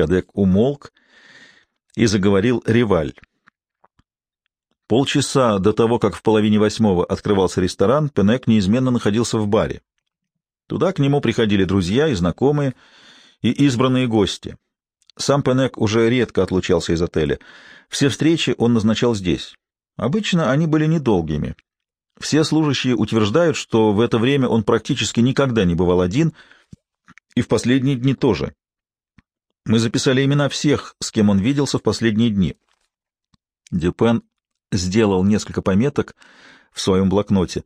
Кадек умолк и заговорил Реваль. Полчаса до того, как в половине восьмого открывался ресторан, Пенек неизменно находился в баре. Туда к нему приходили друзья и знакомые, и избранные гости. Сам Пенек уже редко отлучался из отеля. Все встречи он назначал здесь. Обычно они были недолгими. Все служащие утверждают, что в это время он практически никогда не бывал один, и в последние дни тоже. Мы записали имена всех, с кем он виделся в последние дни. Дюпен сделал несколько пометок в своем блокноте.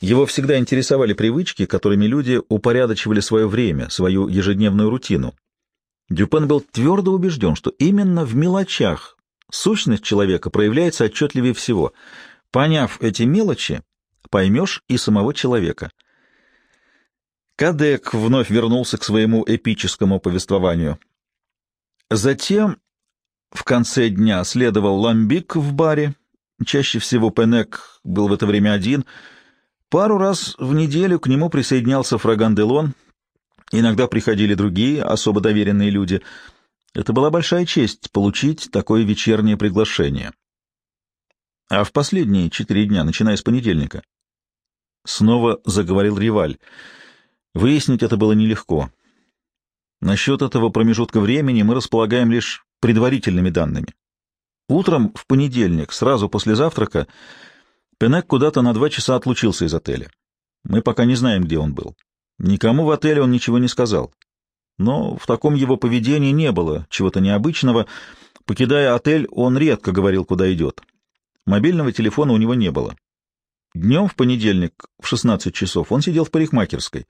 Его всегда интересовали привычки, которыми люди упорядочивали свое время, свою ежедневную рутину. Дюпен был твердо убежден, что именно в мелочах сущность человека проявляется отчетливее всего. Поняв эти мелочи, поймешь и самого человека — Кадек вновь вернулся к своему эпическому повествованию. Затем в конце дня следовал ламбик в баре. Чаще всего Пенек был в это время один. Пару раз в неделю к нему присоединялся Фраган Делон. Иногда приходили другие, особо доверенные люди. Это была большая честь — получить такое вечернее приглашение. А в последние четыре дня, начиная с понедельника, снова заговорил Риваль — Выяснить это было нелегко. Насчет этого промежутка времени мы располагаем лишь предварительными данными. Утром в понедельник, сразу после завтрака, Пенек куда-то на два часа отлучился из отеля. Мы пока не знаем, где он был. Никому в отеле он ничего не сказал. Но в таком его поведении не было чего-то необычного. Покидая отель, он редко говорил, куда идет. Мобильного телефона у него не было. Днем в понедельник в 16 часов он сидел в парикмахерской.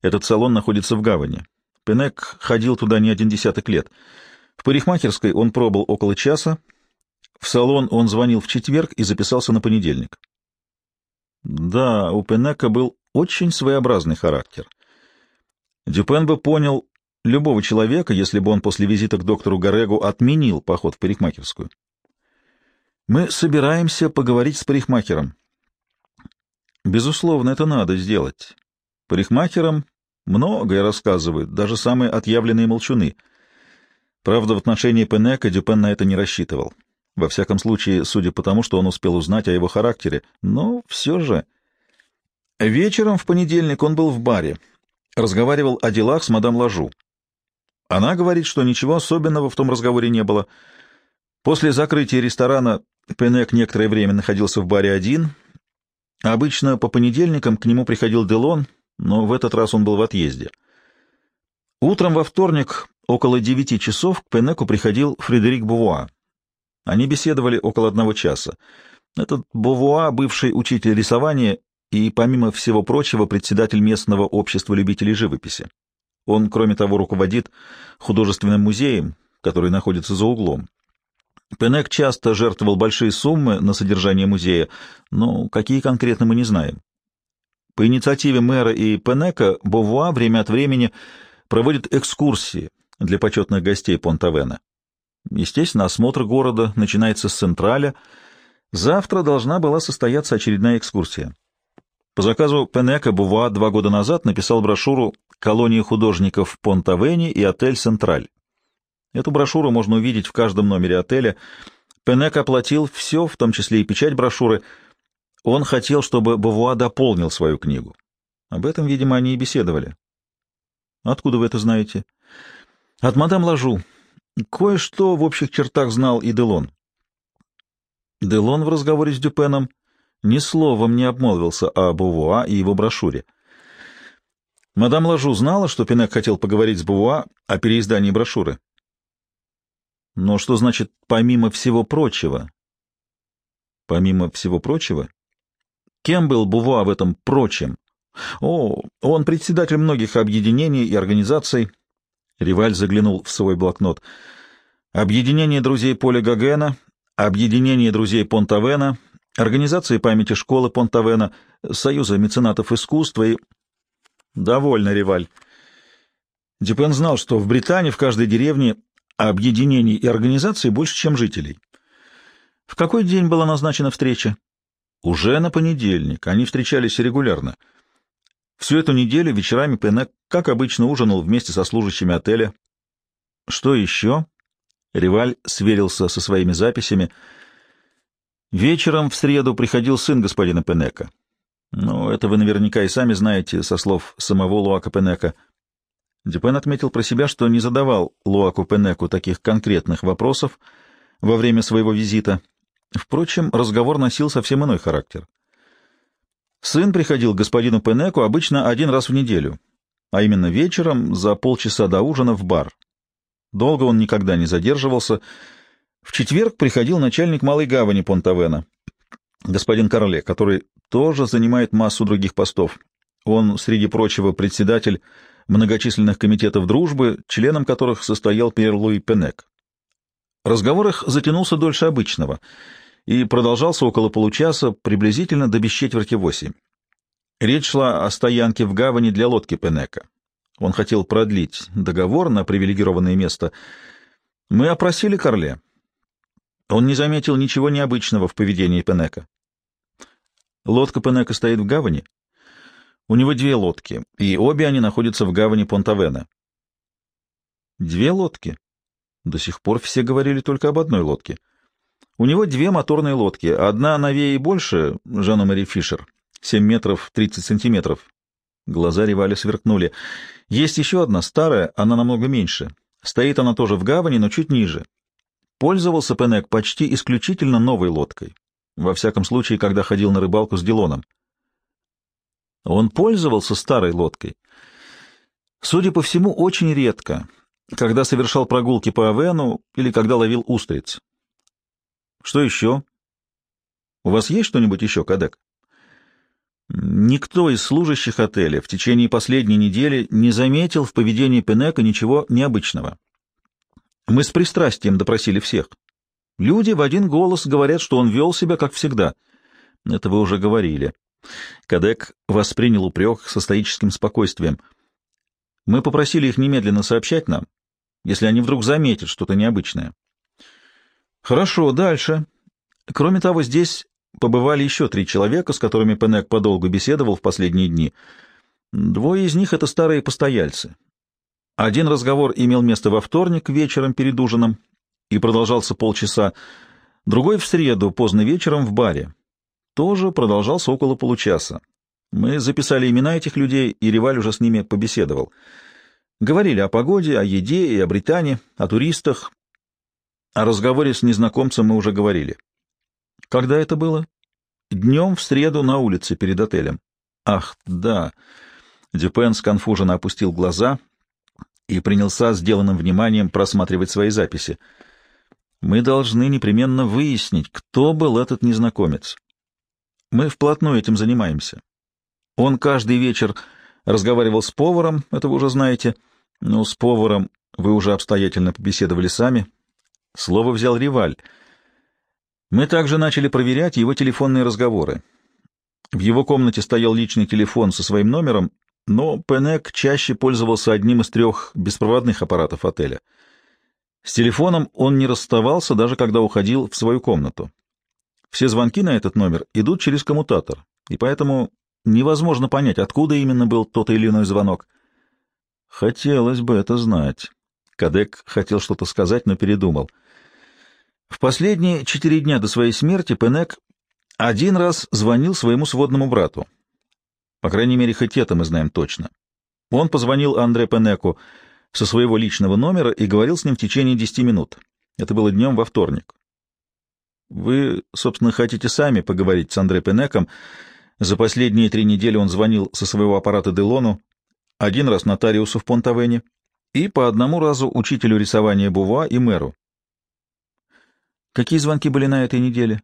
Этот салон находится в гавани. Пенек ходил туда не один десяток лет. В парикмахерской он пробыл около часа. В салон он звонил в четверг и записался на понедельник. Да, у Пенека был очень своеобразный характер. Дюпен бы понял любого человека, если бы он после визита к доктору Гарегу отменил поход в парикмахерскую. «Мы собираемся поговорить с парикмахером», Безусловно, это надо сделать. Парикмахерам многое рассказывают, даже самые отъявленные молчуны. Правда, в отношении Пенека Дюпен на это не рассчитывал. Во всяком случае, судя по тому, что он успел узнать о его характере. Но все же... Вечером в понедельник он был в баре. Разговаривал о делах с мадам Лажу. Она говорит, что ничего особенного в том разговоре не было. После закрытия ресторана Пенек некоторое время находился в баре один — Обычно по понедельникам к нему приходил Делон, но в этот раз он был в отъезде. Утром во вторник, около девяти часов, к Пенеку приходил Фредерик Бувуа. Они беседовали около одного часа. Этот Бувуа — бывший учитель рисования и, помимо всего прочего, председатель местного общества любителей живописи. Он, кроме того, руководит художественным музеем, который находится за углом. Пенек часто жертвовал большие суммы на содержание музея, но какие конкретно мы не знаем. По инициативе мэра и Пенека Бовуа время от времени проводит экскурсии для почетных гостей Понтавена. Естественно, осмотр города начинается с Централя. Завтра должна была состояться очередная экскурсия. По заказу Пенека Бувуа два года назад написал брошюру «Колония художников в Понтавене и отель Централь». Эту брошюру можно увидеть в каждом номере отеля. Пенек оплатил все, в том числе и печать брошюры. Он хотел, чтобы Бавуа дополнил свою книгу. Об этом, видимо, они и беседовали. Откуда вы это знаете? От мадам Лажу. Кое-что в общих чертах знал и Делон. Делон в разговоре с Дюпеном ни словом не обмолвился о Бувуа и его брошюре. Мадам Лажу знала, что Пенек хотел поговорить с Бувуа о переиздании брошюры. Но что значит «помимо всего прочего»? Помимо всего прочего? Кем был Бувуа в этом прочем? О, он председатель многих объединений и организаций. Риваль заглянул в свой блокнот. Объединение друзей Поля Гогена, Объединение друзей Понтавена, Организации памяти школы Понтавена, Союза меценатов искусства и... Довольно, Риваль. Дюпен знал, что в Британии в каждой деревне объединений и организаций больше, чем жителей. В какой день была назначена встреча? Уже на понедельник. Они встречались регулярно. Всю эту неделю вечерами Пенек, как обычно, ужинал вместе со служащими отеля. Что еще? Реваль сверился со своими записями. Вечером в среду приходил сын господина Пенека. Ну, это вы наверняка и сами знаете со слов самого Луака Пенека. Дюпен отметил про себя, что не задавал Луаку Пенеку таких конкретных вопросов во время своего визита. Впрочем, разговор носил совсем иной характер. Сын приходил к господину Пенеку обычно один раз в неделю, а именно вечером за полчаса до ужина в бар. Долго он никогда не задерживался. В четверг приходил начальник Малой Гавани Понтавена, господин Карле, который тоже занимает массу других постов. Он, среди прочего, председатель многочисленных комитетов дружбы, членом которых состоял Пьер Луи Пенек. Разговор их затянулся дольше обычного и продолжался около получаса, приблизительно до без четверти восемь. Речь шла о стоянке в гавани для лодки Пенека. Он хотел продлить договор на привилегированное место. Мы опросили Карле. Он не заметил ничего необычного в поведении Пенека. Лодка Пенека стоит в гавани. У него две лодки, и обе они находятся в гавани Понтавена. Две лодки? До сих пор все говорили только об одной лодке. У него две моторные лодки, одна новее и больше, Жанна Мари Фишер, 7 метров 30 сантиметров. Глаза Ревали сверкнули. Есть еще одна старая, она намного меньше. Стоит она тоже в гавани, но чуть ниже. Пользовался Пенек почти исключительно новой лодкой. Во всяком случае, когда ходил на рыбалку с Дилоном. Он пользовался старой лодкой. Судя по всему, очень редко, когда совершал прогулки по Авену или когда ловил устриц. Что еще? У вас есть что-нибудь еще, Кадек? Никто из служащих отеля в течение последней недели не заметил в поведении Пенека ничего необычного. Мы с пристрастием допросили всех. Люди в один голос говорят, что он вел себя как всегда. Это вы уже говорили. Кадек воспринял упрек со стоическим спокойствием. Мы попросили их немедленно сообщать нам, если они вдруг заметят что-то необычное. Хорошо, дальше. Кроме того, здесь побывали еще три человека, с которыми Пенек подолгу беседовал в последние дни. Двое из них — это старые постояльцы. Один разговор имел место во вторник вечером перед ужином и продолжался полчаса, другой — в среду поздно вечером в баре. Тоже продолжался около получаса. Мы записали имена этих людей, и Реваль уже с ними побеседовал. Говорили о погоде, о еде и о Британии, о туристах. О разговоре с незнакомцем мы уже говорили. Когда это было? Днем в среду на улице перед отелем. Ах, да. Дюпен сконфуженно опустил глаза и принялся сделанным вниманием просматривать свои записи. Мы должны непременно выяснить, кто был этот незнакомец. Мы вплотную этим занимаемся. Он каждый вечер разговаривал с поваром, это вы уже знаете. Но с поваром вы уже обстоятельно побеседовали сами. Слово взял Риваль — мы также начали проверять его телефонные разговоры. В его комнате стоял личный телефон со своим номером, но Пенек чаще пользовался одним из трех беспроводных аппаратов отеля. С телефоном он не расставался, даже когда уходил в свою комнату. Все звонки на этот номер идут через коммутатор, и поэтому невозможно понять, откуда именно был тот или иной звонок. Хотелось бы это знать. Кадек хотел что-то сказать, но передумал — в последние четыре дня до своей смерти Пенек один раз звонил своему сводному брату. По крайней мере, хоть это мы знаем точно. Он позвонил Андре Пенеку со своего личного номера и говорил с ним в течение десяти минут. Это было днем во вторник. Вы, собственно, хотите сами поговорить с Андре Пенеком. За последние три недели он звонил со своего аппарата Делону, один раз нотариусу в Понтавене и по одному разу учителю рисования Бува и мэру. Какие звонки были на этой неделе?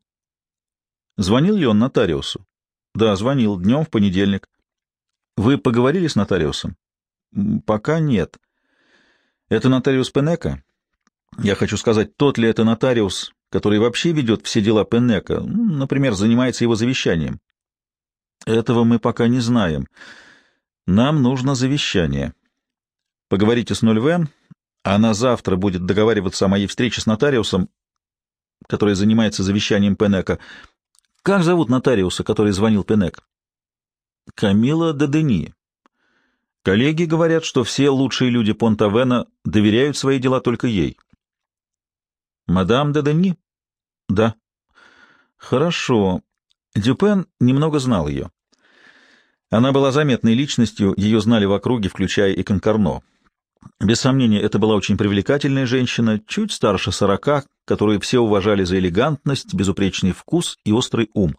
Звонил ли он нотариусу? Да, звонил днем в понедельник. Вы поговорили с нотариусом? Пока нет. Это нотариус Пенека? Я хочу сказать, тот ли это нотариус, который вообще ведет все дела Пенека, например, занимается его завещанием? Этого мы пока не знаем. Нам нужно завещание. Поговорите с Нульвен, она завтра будет договариваться о моей встрече с нотариусом, который занимается завещанием Пенека. Как зовут нотариуса, который звонил Пенек? Камила Дадени. Коллеги говорят, что все лучшие люди Понтавена доверяют свои дела только ей. Мадам де Дени? Да. Хорошо. Дюпен немного знал ее. Она была заметной личностью, ее знали в округе, включая и Конкорно. Без сомнения, это была очень привлекательная женщина, чуть старше сорока, которую все уважали за элегантность, безупречный вкус и острый ум.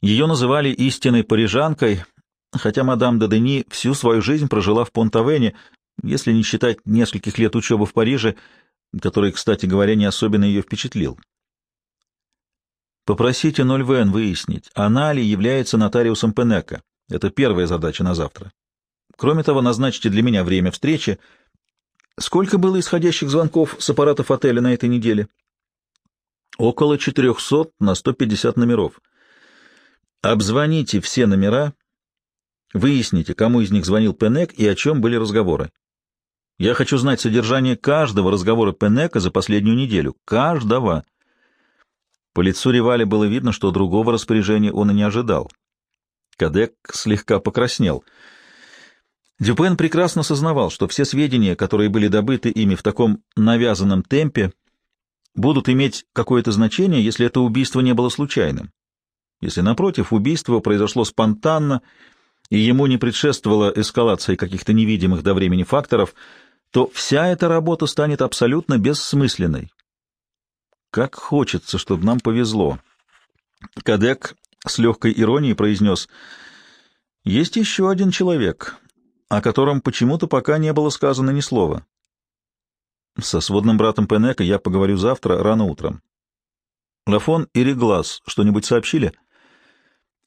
Ее называли истинной парижанкой, хотя мадам де Дени всю свою жизнь прожила в Понтавене, если не считать нескольких лет учебы в Париже, который, кстати говоря, не особенно ее впечатлил. Попросите Нольвен выяснить, она ли является нотариусом Пенека. Это первая задача на завтра. Кроме того, назначьте для меня время встречи. Сколько было исходящих звонков с аппаратов отеля на этой неделе? Около 400 на 150 номеров. Обзвоните все номера, выясните, кому из них звонил Пенек и о чем были разговоры. Я хочу знать содержание каждого разговора Пенека за последнюю неделю. Каждого. По лицу Ревали было видно, что другого распоряжения он и не ожидал. Кадек слегка покраснел. Дюпен прекрасно сознавал, что все сведения, которые были добыты ими в таком навязанном темпе, будут иметь какое-то значение, если это убийство не было случайным. Если, напротив, убийство произошло спонтанно, и ему не предшествовала эскалация каких-то невидимых до времени факторов, то вся эта работа станет абсолютно бессмысленной, как хочется, чтобы нам повезло. Кадек с легкой иронией произнес, «Есть еще один человек, о котором почему-то пока не было сказано ни слова. Со сводным братом Пенека я поговорю завтра рано утром. Лафон и Реглас что-нибудь сообщили?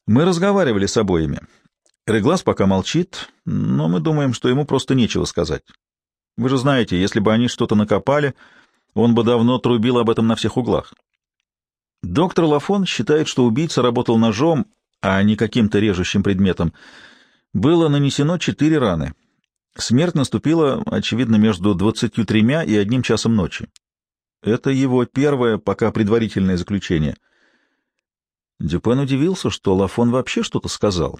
Мы разговаривали с обоими. Реглас пока молчит, но мы думаем, что ему просто нечего сказать. Вы же знаете, если бы они что-то накопали, он бы давно трубил об этом на всех углах. Доктор Лафон считает, что убийца работал ножом, а не каким-то режущим предметом. Было нанесено четыре раны. Смерть наступила, очевидно, между двадцатью тремя и одним часом ночи. Это его первое, пока предварительное заключение. Дюпен удивился, что Лафон вообще что-то сказал.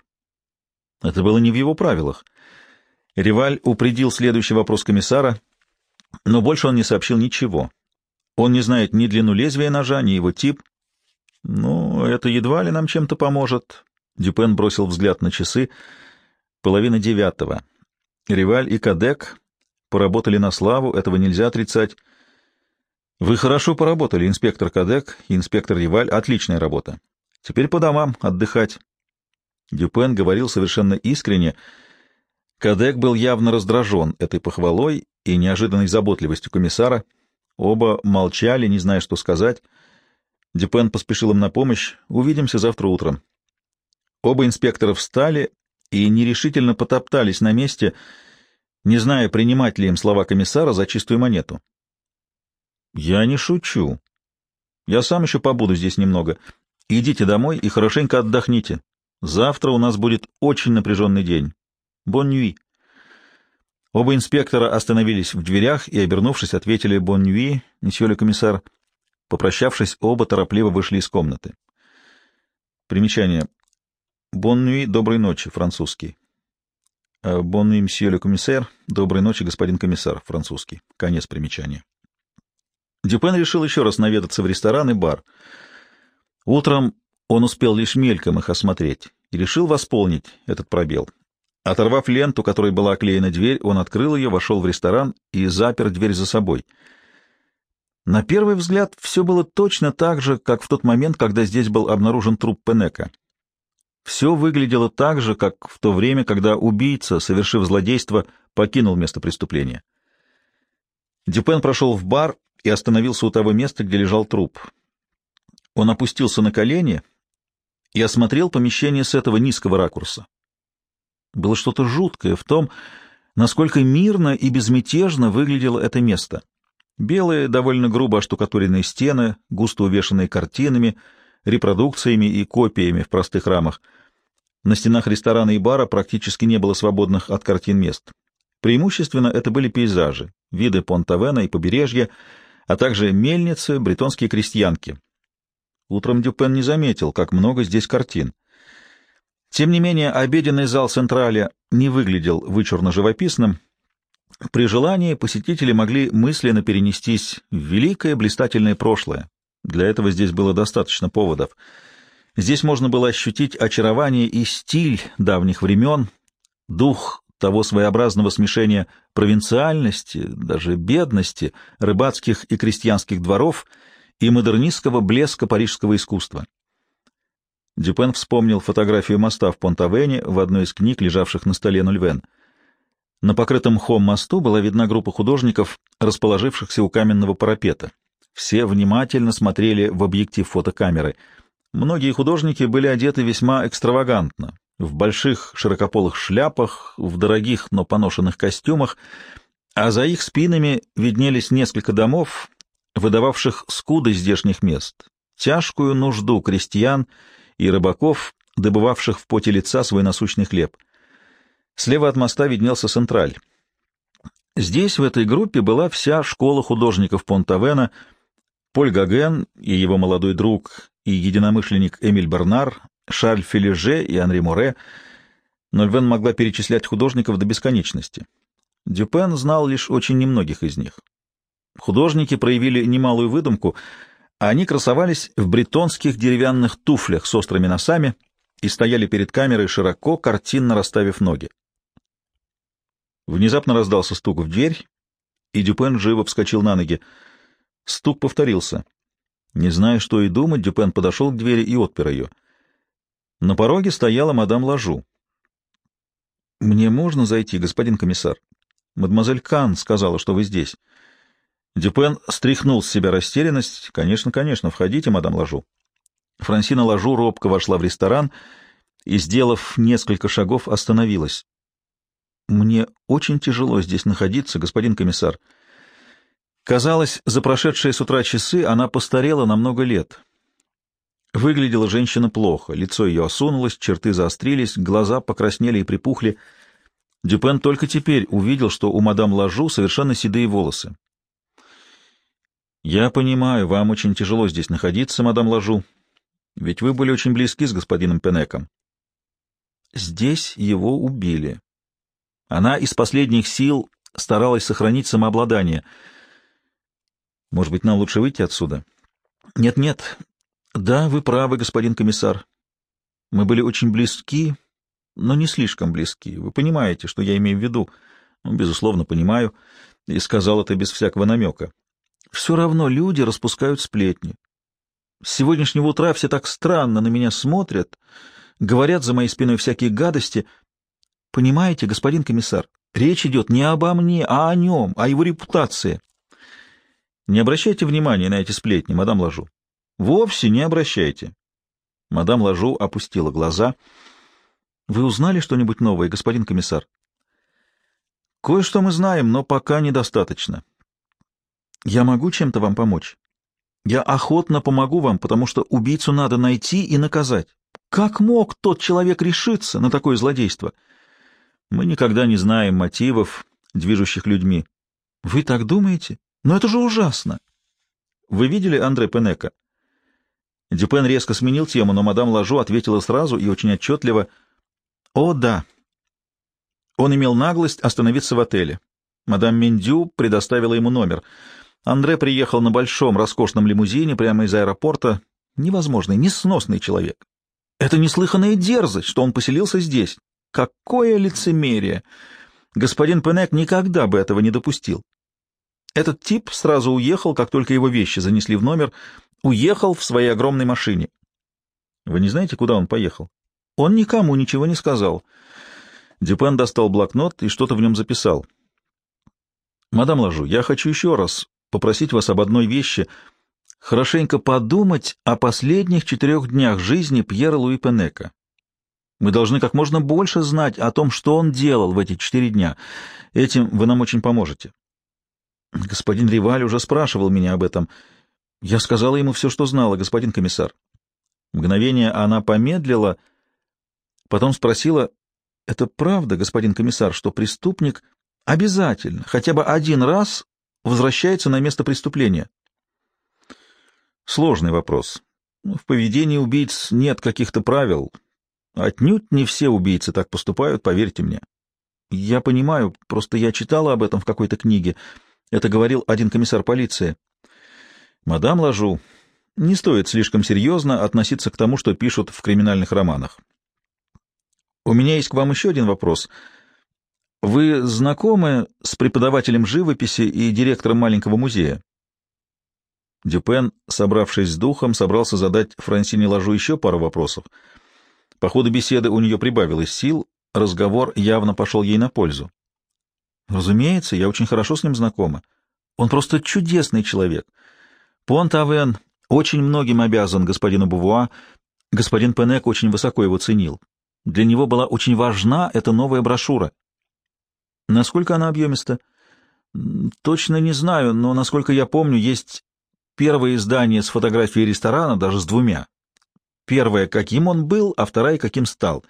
Это было не в его правилах. Реваль упредил следующий вопрос комиссара — но больше он не сообщил ничего. Он не знает ни длину лезвия ножа, ни его тип. Ну, это едва ли нам чем-то поможет. Дюпен бросил взгляд на часы. Половина девятого. Риваль и Кадек поработали на славу, этого нельзя отрицать. Вы хорошо поработали, инспектор Кадек и инспектор Риваль. Отличная работа. Теперь по домам отдыхать. Дюпен говорил совершенно искренне. Кадек был явно раздражен этой похвалой и неожиданной заботливостью комиссара. Оба молчали, не зная, что сказать. Дюпен поспешил им на помощь. «Увидимся завтра утром». Оба инспектора встали и нерешительно потоптались на месте, не зная, принимать ли им слова комиссара за чистую монету. «Я не шучу. Я сам еще побуду здесь немного. Идите домой и хорошенько отдохните. Завтра у нас будет очень напряженный день. Бон нюи». Оба инспектора остановились в дверях и, обернувшись, ответили «Бон-нюи, месье ле комиссар». Попрощавшись, оба торопливо вышли из комнаты. Примечание. «Бон-нюи, доброй ночи», французский. «Бон-нюи, месье ле комиссар, доброй ночи, господин комиссар», французский. Конец примечания. Дюпен решил еще раз наведаться в ресторан и бар. Утром он успел лишь мельком их осмотреть и решил восполнить этот пробел. Оторвав ленту, которой была оклеена дверь, он открыл ее, вошел в ресторан и запер дверь за собой. На первый взгляд все было точно так же, как в тот момент, когда здесь был обнаружен труп Пенека. Все выглядело так же, как в то время, когда убийца, совершив злодейство, покинул место преступления. Дюпен прошел в бар и остановился у того места, где лежал труп. Он опустился на колени и осмотрел помещение с этого низкого ракурса. Было что-то жуткое в том, насколько мирно и безмятежно выглядело это место. Белые, довольно грубо оштукатуренные стены, густо увешанные картинами, репродукциями и копиями в простых рамах. На стенах ресторана и бара практически не было свободных от картин мест. Преимущественно это были пейзажи, виды Понтавена и побережья, а также мельницы, бретонские крестьянки. Утром Дюпен не заметил, как много здесь картин. Тем не менее, обеденный зал Централя не выглядел вычурно живописным. При желании посетители могли мысленно перенестись в великое блистательное прошлое. Для этого здесь было достаточно поводов. Здесь можно было ощутить очарование и стиль давних времен, дух того своеобразного смешения провинциальности, даже бедности, рыбацких и крестьянских дворов и модернистского блеска парижского искусства. Дюпен вспомнил фотографию моста в Понтавене в одной из книг, лежавших на столе Нульвен. На покрытом мхом мосту была видна группа художников, расположившихся у каменного парапета. Все внимательно смотрели в объектив фотокамеры. Многие художники были одеты весьма экстравагантно, в больших широкополых шляпах, в дорогих, но поношенных костюмах, а за их спинами виднелись несколько домов, выдававших скуды здешних мест, тяжкую нужду крестьян — и рыбаков, добывавших в поте лица свой насущный хлеб. Слева от моста виднелся Централь. Здесь, в этой группе, была вся школа художников Понтавена, Поль Гоген и его молодой друг и единомышленник Эмиль Бернар, Шарль Филеже и Анри Море. Нольвен могла перечислять художников до бесконечности. Дюпен знал лишь очень немногих из них. Художники проявили немалую выдумку — они красовались в бретонских деревянных туфлях с острыми носами и стояли перед камерой широко, картинно расставив ноги. Внезапно раздался стук в дверь, и Дюпен живо вскочил на ноги. Стук повторился. Не зная, что и думать, Дюпен подошел к двери и отпер ее. На пороге стояла мадам Лажу. «Мне можно зайти, господин комиссар? Мадемуазель Кан сказала, что вы здесь». Дюпен стряхнул с себя растерянность. «Конечно, конечно, входите, мадам Ложу». Франсина Ложу робко вошла в ресторан и, сделав несколько шагов, остановилась. «Мне очень тяжело здесь находиться, господин комиссар». Казалось, за прошедшие с утра часы она постарела на много лет. Выглядела женщина плохо, лицо ее осунулось, черты заострились, глаза покраснели и припухли. Дюпен только теперь увидел, что у мадам Лажу совершенно седые волосы. «Я понимаю, вам очень тяжело здесь находиться, мадам Лажу, ведь вы были очень близки с господином Пенеком». Здесь его убили. Она из последних сил старалась сохранить самообладание. «Может быть, нам лучше выйти отсюда?» «Нет-нет. Да, вы правы, господин комиссар. Мы были очень близки, но не слишком близки. Вы понимаете, что я имею в виду?» ну, «Безусловно, понимаю» и сказал это без всякого намека. Все равно люди распускают сплетни. С сегодняшнего утра все так странно на меня смотрят, говорят за моей спиной всякие гадости. Понимаете, господин комиссар, речь идет не обо мне, а о нем, о его репутации. Не обращайте внимания на эти сплетни, мадам Ложу. Вовсе не обращайте. Мадам Ложу опустила глаза. Вы узнали что-нибудь новое, господин комиссар? Кое-что мы знаем, но пока недостаточно. Я могу чем-то вам помочь? Я охотно помогу вам, потому что убийцу надо найти и наказать. Как мог тот человек решиться на такое злодейство? Мы никогда не знаем мотивов, движущих людьми. Вы так думаете? Но это же ужасно. Вы видели Андре Пенека? Дюпен резко сменил тему, но мадам Лажу ответила сразу и очень отчетливо. «О, да». Он имел наглость остановиться в отеле. Мадам Миндю предоставила ему номер — Андре приехал на большом роскошном лимузине прямо из аэропорта. Невозможный, несносный человек. Это неслыханная дерзость, что он поселился здесь. Какое лицемерие! Господин Пенек никогда бы этого не допустил. Этот тип сразу уехал, как только его вещи занесли в номер, уехал в своей огромной машине. Вы не знаете, куда он поехал? Он никому ничего не сказал. Дюпен достал блокнот и что-то в нем записал. «Мадам Лажу, я хочу еще раз попросить вас об одной вещи — хорошенько подумать о последних четырех днях жизни Пьера Луи Пенека. Мы должны как можно больше знать о том, что он делал в эти четыре дня. Этим вы нам очень поможете. Господин Риваль уже спрашивал меня об этом. Я сказала ему все, что знала, господин комиссар. Мгновение она помедлила, потом спросила, «Это правда, господин комиссар, что преступник обязательно, хотя бы один раз возвращается на место преступления? Сложный вопрос. Ну, в поведении убийц нет каких-то правил. Отнюдь не все убийцы так поступают, поверьте мне. Я понимаю, просто я читала об этом в какой-то книге. Это говорил один комиссар полиции. Мадам Лажу, не стоит слишком серьезно относиться к тому, что пишут в криминальных романах. У меня есть к вам еще один вопрос. Вы знакомы с преподавателем живописи и директором маленького музея? Дюпен, собравшись с духом, собрался задать Франсине Ложу еще пару вопросов. По ходу беседы у нее прибавилось сил, разговор явно пошел ей на пользу. Разумеется, я очень хорошо с ним знакома. Он просто чудесный человек. Понт-Авен очень многим обязан господину Бувуа. Господин Пенек очень высоко его ценил. Для него была очень важна эта новая брошюра. Насколько она объемиста? Точно не знаю, но, насколько я помню, есть первое издание с фотографией ресторана, даже с двумя. Первое, каким он был, а вторая, каким стал.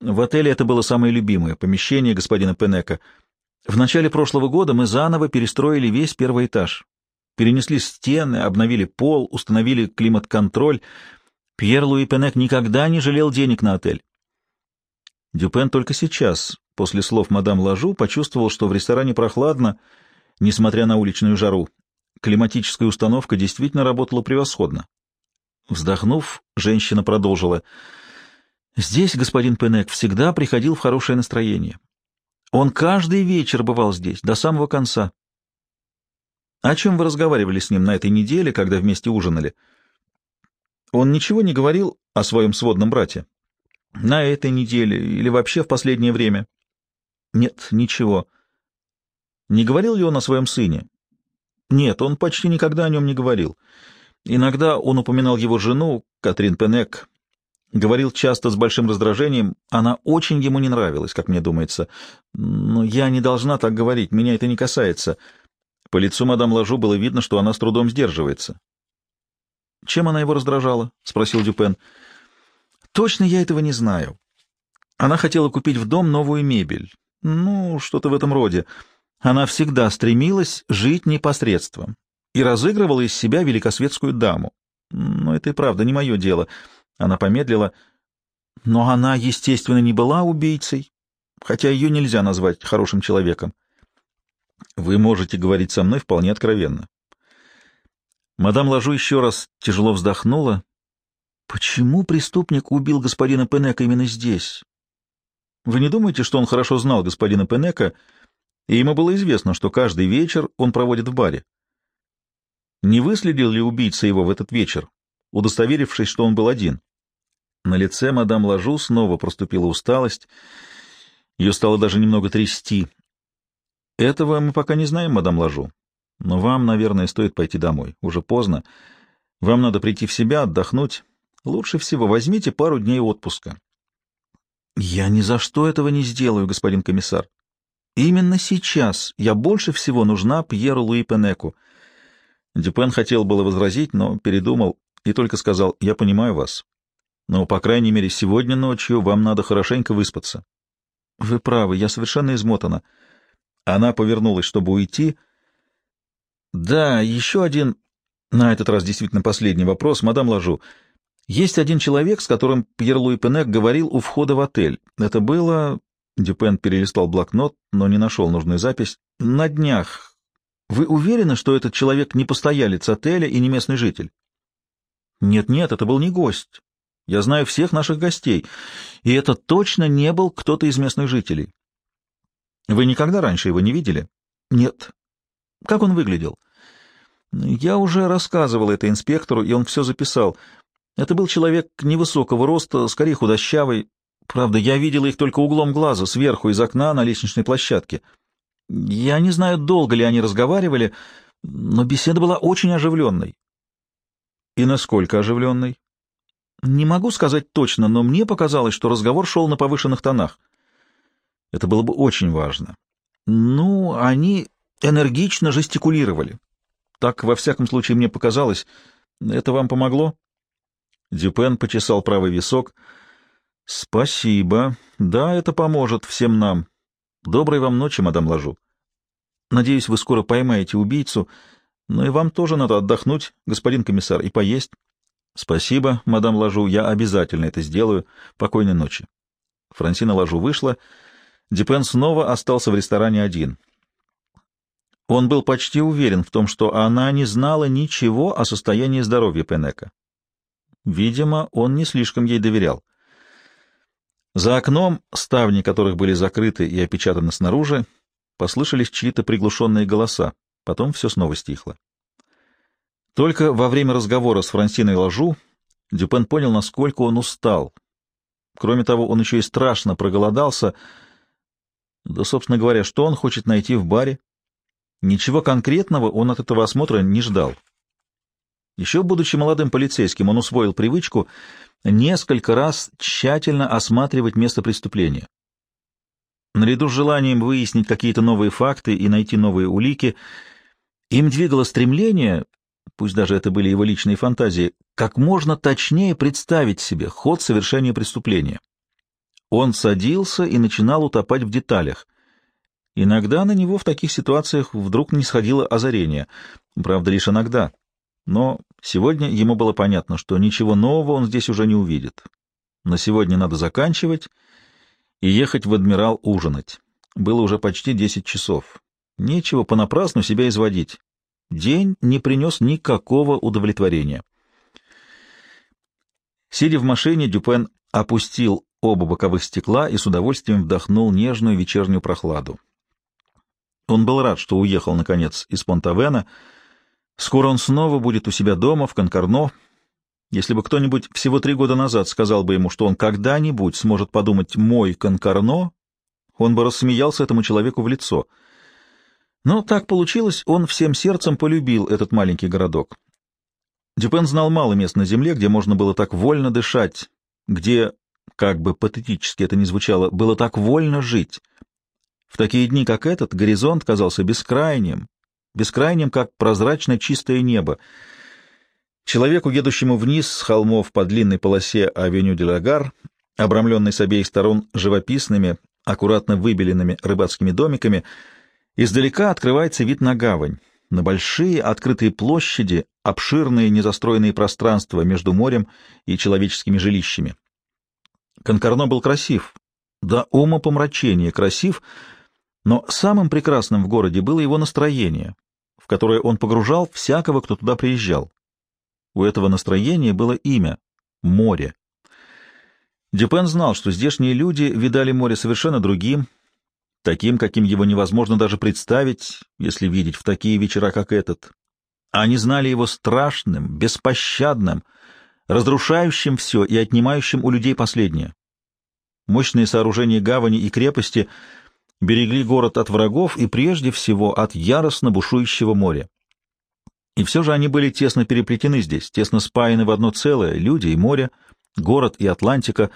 В отеле это было самое любимое помещение господина Пенека. В начале прошлого года мы заново перестроили весь первый этаж. Перенесли стены, обновили пол, установили климат-контроль. Пьер Луи Пенек никогда не жалел денег на отель. Дюпен только сейчас, после слов мадам Лажу, почувствовал, что в ресторане прохладно, несмотря на уличную жару. Климатическая установка действительно работала превосходно. Вздохнув, женщина продолжила. «Здесь господин Пенек всегда приходил в хорошее настроение. Он каждый вечер бывал здесь, до самого конца. О чем вы разговаривали с ним на этой неделе, когда вместе ужинали? Он ничего не говорил о своем сводном брате? На этой неделе или вообще в последнее время? Нет, ничего. Не говорил ли он о своем сыне? Нет, он почти никогда о нем не говорил. Иногда он упоминал его жену, Катрин Пенек. Говорил часто с большим раздражением. Она очень ему не нравилась, как мне думается. Но я не должна так говорить, меня это не касается. По лицу мадам Лажу было видно, что она с трудом сдерживается. «Чем она его раздражала?» — спросил Дюпен. Точно я этого не знаю. Она хотела купить в дом новую мебель. Ну, что-то в этом роде. Она всегда стремилась жить непосредством и разыгрывала из себя великосветскую даму. Но это и правда не мое дело. Она помедлила. Но она, естественно, не была убийцей, хотя ее нельзя назвать хорошим человеком. Вы можете говорить со мной вполне откровенно. Мадам Ложу еще раз тяжело вздохнула Почему преступник убил господина Пенека именно здесь? Вы не думаете, что он хорошо знал господина Пенека, и ему было известно, что каждый вечер он проводит в баре? Не выследил ли убийца его в этот вечер, удостоверившись, что он был один? На лице мадам Лажу снова проступила усталость, ее стало даже немного трясти. Этого мы пока не знаем, мадам Лажу, но вам, наверное, стоит пойти домой. Уже поздно. Вам надо прийти в себя, отдохнуть. Лучше всего возьмите пару дней отпуска. Я ни за что этого не сделаю, господин комиссар. Именно сейчас я больше всего нужна Пьеру Луи Пенеку. Дюпен хотел было возразить, но передумал и только сказал, я понимаю вас. Но, по крайней мере, сегодня ночью вам надо хорошенько выспаться. Вы правы, я совершенно измотана. Она повернулась, чтобы уйти. Да, еще один, на этот раз действительно последний вопрос, мадам Ложу. Есть один человек, с которым Пьер Луи Пенек говорил у входа в отель. Это было... Дюпен перелистал блокнот, но не нашел нужную запись. На днях. Вы уверены, что этот человек не постоялец отеля и не местный житель? Нет-нет, это был не гость. Я знаю всех наших гостей, и это точно не был кто-то из местных жителей. Вы никогда раньше его не видели? Нет. Как он выглядел? Я уже рассказывал это инспектору, и он все записал — это был человек невысокого роста, скорее худощавый. Правда, я видела их только углом глаза, сверху, из окна на лестничной площадке. Я не знаю, долго ли они разговаривали, но беседа была очень оживленной. И насколько оживленной? Не могу сказать точно, но мне показалось, что разговор шел на повышенных тонах. Это было бы очень важно. Ну, они энергично жестикулировали. Так, во всяком случае, мне показалось. Это вам помогло? Дюпен почесал правый висок. «Спасибо. Да, это поможет всем нам. Доброй вам ночи, мадам Ложу. Надеюсь, вы скоро поймаете убийцу, но и вам тоже надо отдохнуть, господин комиссар, и поесть». «Спасибо, мадам Ложу, я обязательно это сделаю. Покойной ночи». Франсина Ложу вышла. Дюпен снова остался в ресторане один. Он был почти уверен в том, что она не знала ничего о состоянии здоровья Пенека. Видимо, он не слишком ей доверял. За окном, ставни которых были закрыты и опечатаны снаружи, послышались чьи-то приглушенные голоса. Потом все снова стихло. Только во время разговора с Франсиной Ложу Дюпен понял, насколько он устал. Кроме того, он еще и страшно проголодался. Да, собственно говоря, что он хочет найти в баре? Ничего конкретного он от этого осмотра не ждал. Еще будучи молодым полицейским, он усвоил привычку несколько раз тщательно осматривать место преступления. Наряду с желанием выяснить какие-то новые факты и найти новые улики, им двигало стремление, пусть даже это были его личные фантазии, как можно точнее представить себе ход совершения преступления. Он садился и начинал утопать в деталях. Иногда на него в таких ситуациях вдруг не сходило озарение, правда, лишь иногда. Но сегодня ему было понятно, что ничего нового он здесь уже не увидит. На сегодня надо заканчивать и ехать в Адмирал ужинать. Было уже почти десять часов. Нечего понапрасну себя изводить. День не принес никакого удовлетворения. Сидя в машине, Дюпен опустил оба боковых стекла и с удовольствием вдохнул нежную вечернюю прохладу. Он был рад, что уехал, наконец, из Понтавена. Скоро он снова будет у себя дома, в Конкорно. Если бы кто-нибудь всего три года назад сказал бы ему, что он когда-нибудь сможет подумать «мой Конкорно», он бы рассмеялся этому человеку в лицо. Но так получилось, он всем сердцем полюбил этот маленький городок. Дюпен знал мало мест на земле, где можно было так вольно дышать, где, как бы патетически это ни звучало, было так вольно жить. В такие дни, как этот, горизонт казался бескрайним, бескрайним, как прозрачно чистое небо. Человеку, едущему вниз с холмов по длинной полосе авеню де Лагар, обрамленной с обеих сторон живописными, аккуратно выбеленными рыбацкими домиками, издалека открывается вид на гавань, на большие открытые площади, обширные незастроенные пространства между морем и человеческими жилищами. Конкорно был красив, до ума помрачения красив, но самым прекрасным в городе было его настроение, в которое он погружал всякого, кто туда приезжал. У этого настроения было имя — море. Дюпен знал, что здешние люди видали море совершенно другим, таким, каким его невозможно даже представить, если видеть в такие вечера, как этот. Они знали его страшным, беспощадным, разрушающим все и отнимающим у людей последнее. Мощные сооружения гавани и крепости — берегли город от врагов и прежде всего от яростно бушующего моря. И все же они были тесно переплетены здесь, тесно спаяны в одно целое, люди и море, город и Атлантика,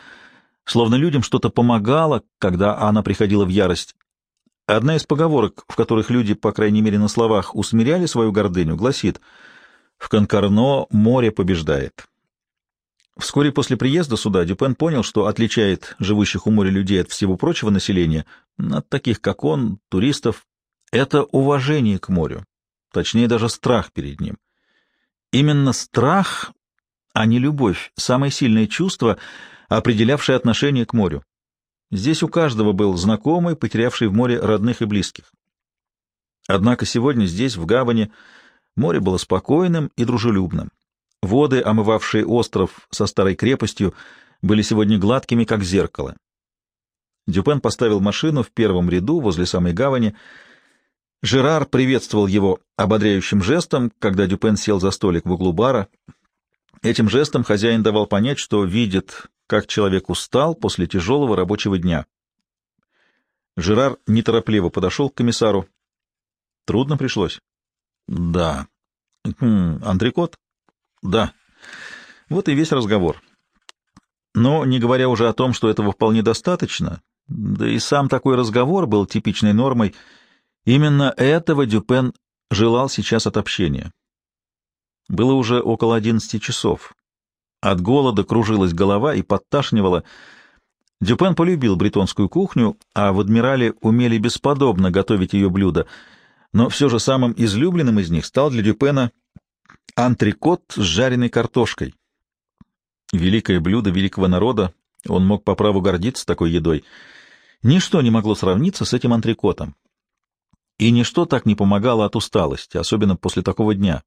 словно людям что-то помогало, когда она приходила в ярость. Одна из поговорок, в которых люди, по крайней мере на словах, усмиряли свою гордыню, гласит «В Конкорно море побеждает». Вскоре после приезда сюда Дюпен понял, что отличает живущих у моря людей от всего прочего населения, от таких, как он, туристов, это уважение к морю, точнее даже страх перед ним. Именно страх, а не любовь, самое сильное чувство, определявшее отношение к морю. Здесь у каждого был знакомый, потерявший в море родных и близких. Однако сегодня здесь, в гавани, море было спокойным и дружелюбным. Воды, омывавшие остров со старой крепостью, были сегодня гладкими, как зеркало. Дюпен поставил машину в первом ряду возле самой гавани. Жерар приветствовал его ободряющим жестом, когда Дюпен сел за столик в углу бара. Этим жестом хозяин давал понять, что видит, как человек устал после тяжелого рабочего дня. Жерар неторопливо подошел к комиссару. Трудно пришлось? Да. Хм, андрикот? Да. Вот и весь разговор. Но, не говоря уже о том, что этого вполне достаточно, да и сам такой разговор был типичной нормой, именно этого Дюпен желал сейчас от общения. Было уже около одиннадцати часов. От голода кружилась голова и подташнивала. Дюпен полюбил бретонскую кухню, а в «Адмирале» умели бесподобно готовить ее блюда, но все же самым излюбленным из них стал для Дюпена — Антрикот с жареной картошкой. Великое блюдо великого народа, он мог по праву гордиться такой едой. Ничто не могло сравниться с этим антрикотом. И ничто так не помогало от усталости, особенно после такого дня.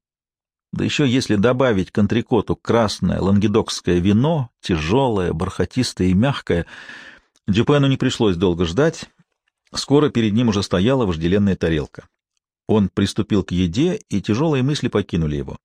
Да еще если добавить к антрикоту красное лангедокское вино, тяжелое, бархатистое и мягкое, Дюпену не пришлось долго ждать. Скоро перед ним уже стояла вожделенная тарелка. Он приступил к еде, и тяжелые мысли покинули его.